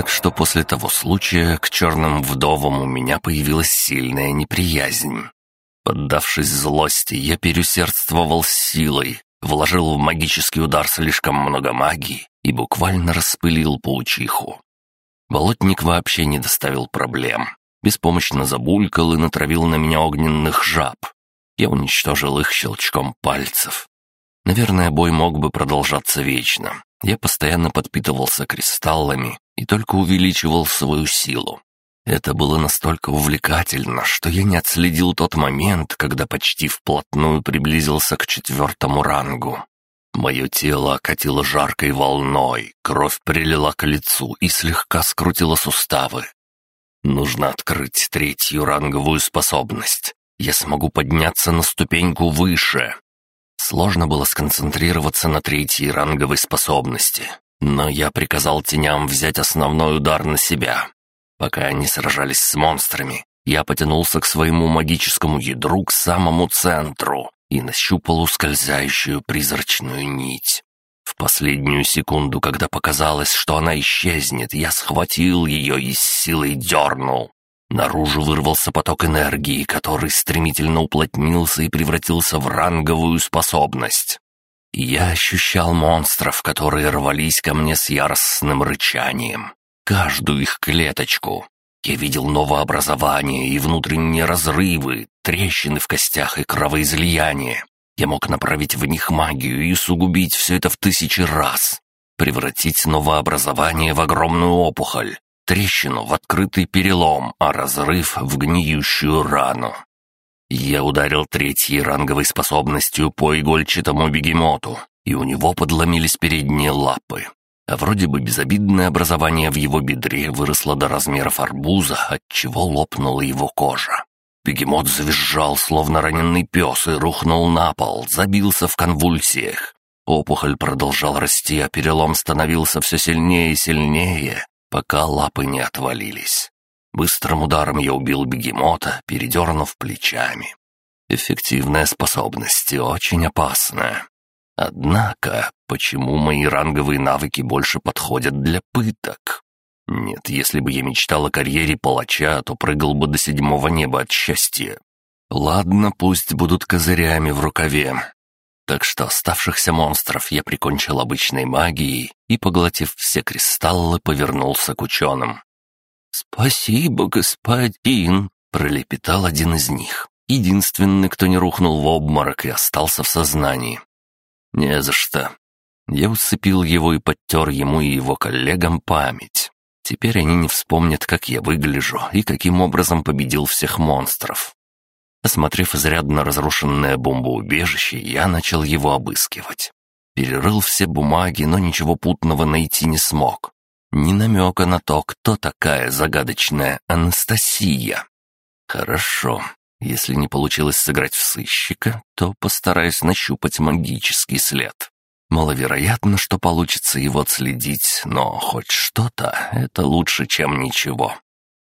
Так что после того случая к черным вдовам у меня появилась сильная неприязнь. Поддавшись злости, я переусердствовал силой, вложил в магический удар слишком много магии и буквально распылил паучиху. Болотник вообще не доставил проблем. Беспомощно забулькал и натравил на меня огненных жаб. Я уничтожил их щелчком пальцев. Наверное, бой мог бы продолжаться вечно. Я постоянно подпитывался кристаллами и только увеличивал свою силу. Это было настолько увлекательно, что я не отследил тот момент, когда почти вплотную приблизился к четвертому рангу. Мое тело окатило жаркой волной, кровь прилила к лицу и слегка скрутила суставы. Нужно открыть третью ранговую способность. Я смогу подняться на ступеньку выше. Сложно было сконцентрироваться на третьей ранговой способности, но я приказал теням взять основной удар на себя. Пока они сражались с монстрами, я потянулся к своему магическому ядру к самому центру и нащупал ускользающую призрачную нить. В последнюю секунду, когда показалось, что она исчезнет, я схватил ее и с силой дернул. Наружу вырвался поток энергии, который стремительно уплотнился и превратился в ранговую способность. Я ощущал монстров, которые рвались ко мне с яростным рычанием. Каждую их клеточку. Я видел новообразование и внутренние разрывы, трещины в костях и кровоизлияние. Я мог направить в них магию и сугубить все это в тысячи раз. Превратить новообразование в огромную опухоль, трещину в открытый перелом, а разрыв в гниющую рану. Я ударил третьей ранговой способностью по игольчатому бегемоту, и у него подломились передние лапы. А вроде бы безобидное образование в его бедре выросло до размеров арбуза, отчего лопнула его кожа. Бегемот завизжал, словно раненый пес, и рухнул на пол, забился в конвульсиях. Опухоль продолжал расти, а перелом становился все сильнее и сильнее, пока лапы не отвалились. Быстрым ударом я убил бегемота, передернув плечами. Эффективная способность и очень опасная. Однако, почему мои ранговые навыки больше подходят для пыток? Нет, если бы я мечтал о карьере палача, то прыгал бы до седьмого неба от счастья. Ладно, пусть будут козырями в рукаве. Так что оставшихся монстров я прикончил обычной магией и, поглотив все кристаллы, повернулся к ученым. «Спасибо, господин!» — пролепетал один из них. Единственный, кто не рухнул в обморок и остался в сознании. «Не за что». Я усыпил его и подтер ему и его коллегам память. Теперь они не вспомнят, как я выгляжу и каким образом победил всех монстров. Осмотрев изрядно разрушенное бомбоубежище, я начал его обыскивать. Перерыл все бумаги, но ничего путного найти не смог. Ни намека на то, кто такая загадочная Анастасия. Хорошо. Если не получилось сыграть в сыщика, то постараюсь нащупать магический след. Маловероятно, что получится его отследить, но хоть что-то — это лучше, чем ничего.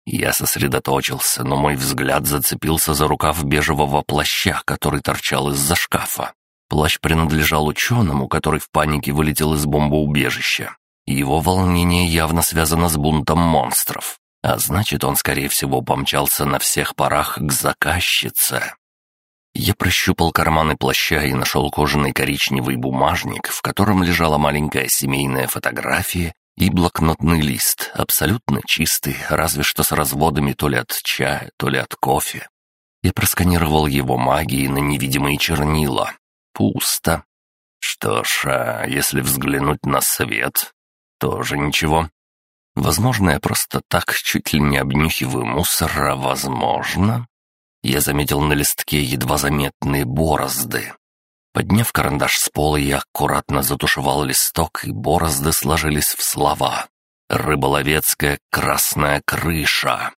Я сосредоточился, но мой взгляд зацепился за рукав бежевого плаща, который торчал из-за шкафа. Плащ принадлежал ученому, который в панике вылетел из бомбоубежища. Его волнение явно связано с бунтом монстров. А значит, он, скорее всего, помчался на всех парах к заказчице. Я прощупал карманы плаща и нашел кожаный коричневый бумажник, в котором лежала маленькая семейная фотография и блокнотный лист, абсолютно чистый, разве что с разводами то ли от чая, то ли от кофе. Я просканировал его магией на невидимые чернила. Пусто. Что ж, а если взглянуть на свет, тоже ничего. Возможно, я просто так чуть ли не обнюхиваю мусор, а возможно... Я заметил на листке едва заметные борозды. Подняв карандаш с пола, я аккуратно затушевал листок, и борозды сложились в слова. «Рыболовецкая красная крыша».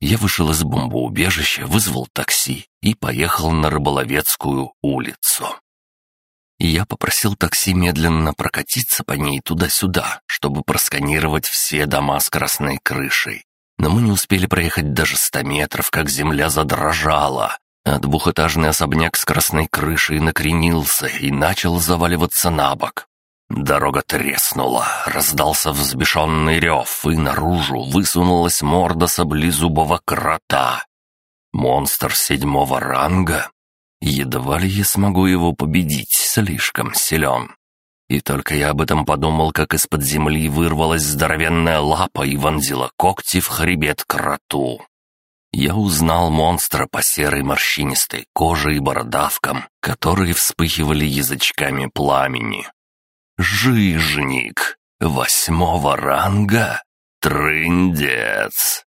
Я вышел из бомбоубежища, вызвал такси и поехал на Рыболовецкую улицу. Я попросил такси медленно прокатиться по ней туда-сюда, чтобы просканировать все дома с красной крышей. Но мы не успели проехать даже ста метров, как земля задрожала, а двухэтажный особняк с красной крышей накренился и начал заваливаться на бок. Дорога треснула, раздался взбешенный рев, и наружу высунулась морда саблезубого крота. Монстр седьмого ранга? Едва ли я смогу его победить, слишком силен. И только я об этом подумал, как из-под земли вырвалась здоровенная лапа и вонзила когти в хребет кроту. Я узнал монстра по серой морщинистой коже и бородавкам, которые вспыхивали язычками пламени. Жижник! Восьмого ранга? Трындец!